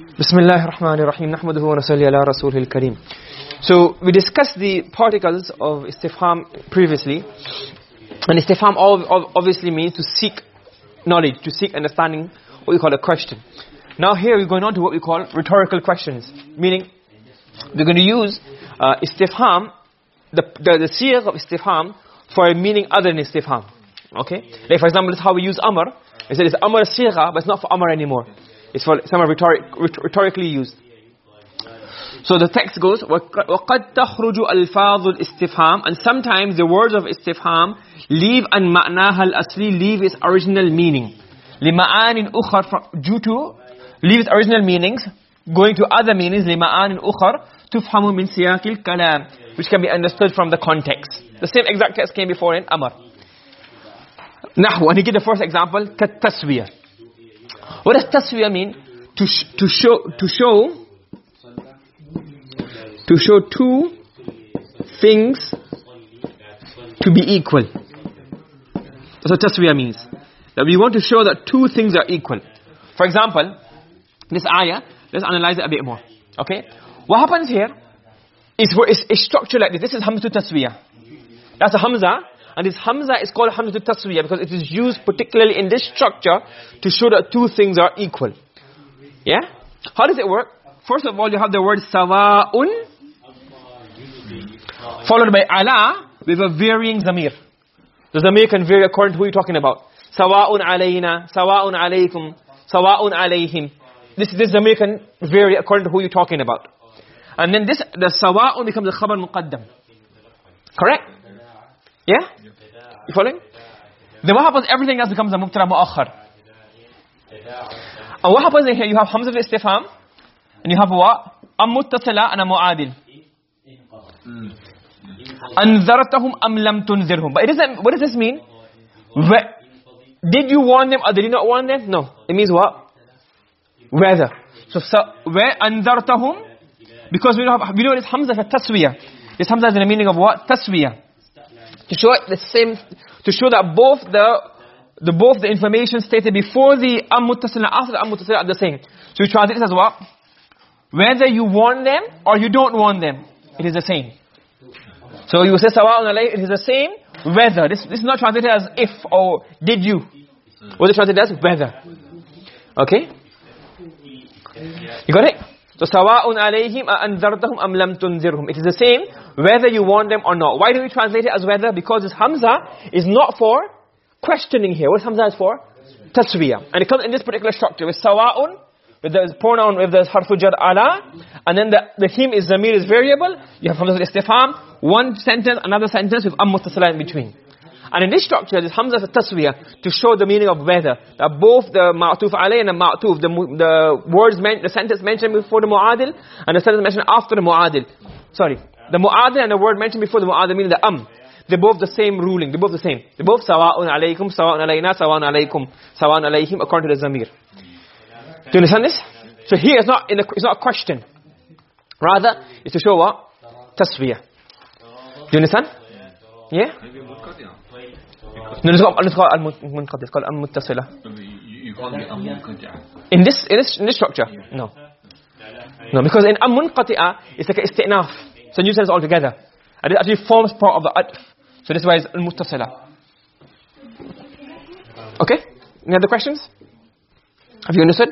Bismillah ar-Rahman ar-Rahim. Nahmaduhu wa nasalli ala rasulil kareem. So, we discussed the particles of istifham previously. And istifham obviously means to seek knowledge, to seek understanding, what we call a question. Now here we're going on to what we call rhetorical questions. Meaning, we're going to use uh, istifham, the, the, the of istifham, for a meaning other than istifham. Okay? Like for example, this how we use amr. It says it's amr siyagha, but it's not for amr anymore. It's for some rhetoric, rhetorically used. So the text goes, وَقَدْ تَخْرُجُ أَلْفَاظُ الْإِسْتِفْهَامِ And sometimes the words of istifham leave an ma'naha al-asli, leave its original meaning. لِمَعَانٍ أُخَرْ Due to, leave its original meanings, going to other meanings, لِمَعَانٍ أُخَرْ تُفْحَمُ مِنْ سِيَاقِ الْكَلَامِ Which can be understood from the context. The same exact text came before in Amr. نحو, and he gives the first example, كَالتَّسْوِيَةِ what does taswiyah mean? To, to show, to show, to show two things to be equal. That's what means. That we want to show that two things are equal. For example, this ayah, let's analyze it a bit more. Okay? What happens here is, for, is, is structured like this. This is hamza taswiyah. That's a hamza and this hamza is called hamza taswiyah because it is used particularly in this structure to show that two things are equal. Yeah? How does it work? First of all, you have the word sawa'un followed by ala with a varying zamir. The zamir can vary according to who you're talking about. Sawa'un alayna, sawa'un alaykum, sawa'un alayhim. This, this zamir can vary according to who you're talking about. And then this, the sawa'un becomes a khabar muqaddam. Correct? Yeah? You following? Then what happens? Everything else becomes a mubtada mu'akhar. And what happens in here? You have hamza istifham and you have what? Am muttasila and a mu'adil. Hmm. Anzartahum am lam tunzirhum. But it doesn't, what does this mean? Where, did you warn them or did you not warn them? No. It means what? Whether. So, so where anzartahum? Because we know, we know it's hamza for taswiyah. This hamza is in the meaning of what? Taswiyah to show the same to show that both the the both the information stated before the am muttasil and after the am muttasil are the same. So you translate as what? Whether you warn them or you don't warn them it is the same. So you say sawa'un alayhi it is the same whether. This this is not translated as if or did you. What is translated as whether? Okay? You got it so sawa'un alayhim anzartahum am lam tunzirhum. It is the same whether you warn them or not. Why do we translate it as whether? Because this hamza is not for questioning here. What hamza is for? Taswiyah. And it comes in this particular structure with sawa'un with the pronoun with the harfu jar ala and then the the him is zamir is variable. You have hamza istifham, one sentence, another sentence with am muttasila in between. And in this structure, this hamza taswiyah to show the meaning of whether. That both the ma'tuf alayh and the ma'tuf, the, the words, meant, the sentence mentioned before the mu'adil and the sentence mentioned after the mu'adil. Sorry. The mu'adil and the word mentioned before the mu'adil meaning the am. They're both the same ruling. They're both the same. They're both sawa'un alaykum, sawa'un alayna, sawa'un alaykum, sawa'un alayhim according to the zamir. Do you understand this? So here it's not, in a, it's not a question. Rather, it's to show what? Taswiyah. Do you understand? Yeah? No, it's called, it's called al-munqati. It's called al-muttasila. In this, in this, in this structure? No. No, because in al-munqati'a, it's like an isti'naf. It's a new sentence altogether. And it actually forms part of the atf. So this is why it's al-muttasila. Okay? Any other questions? Have you understood?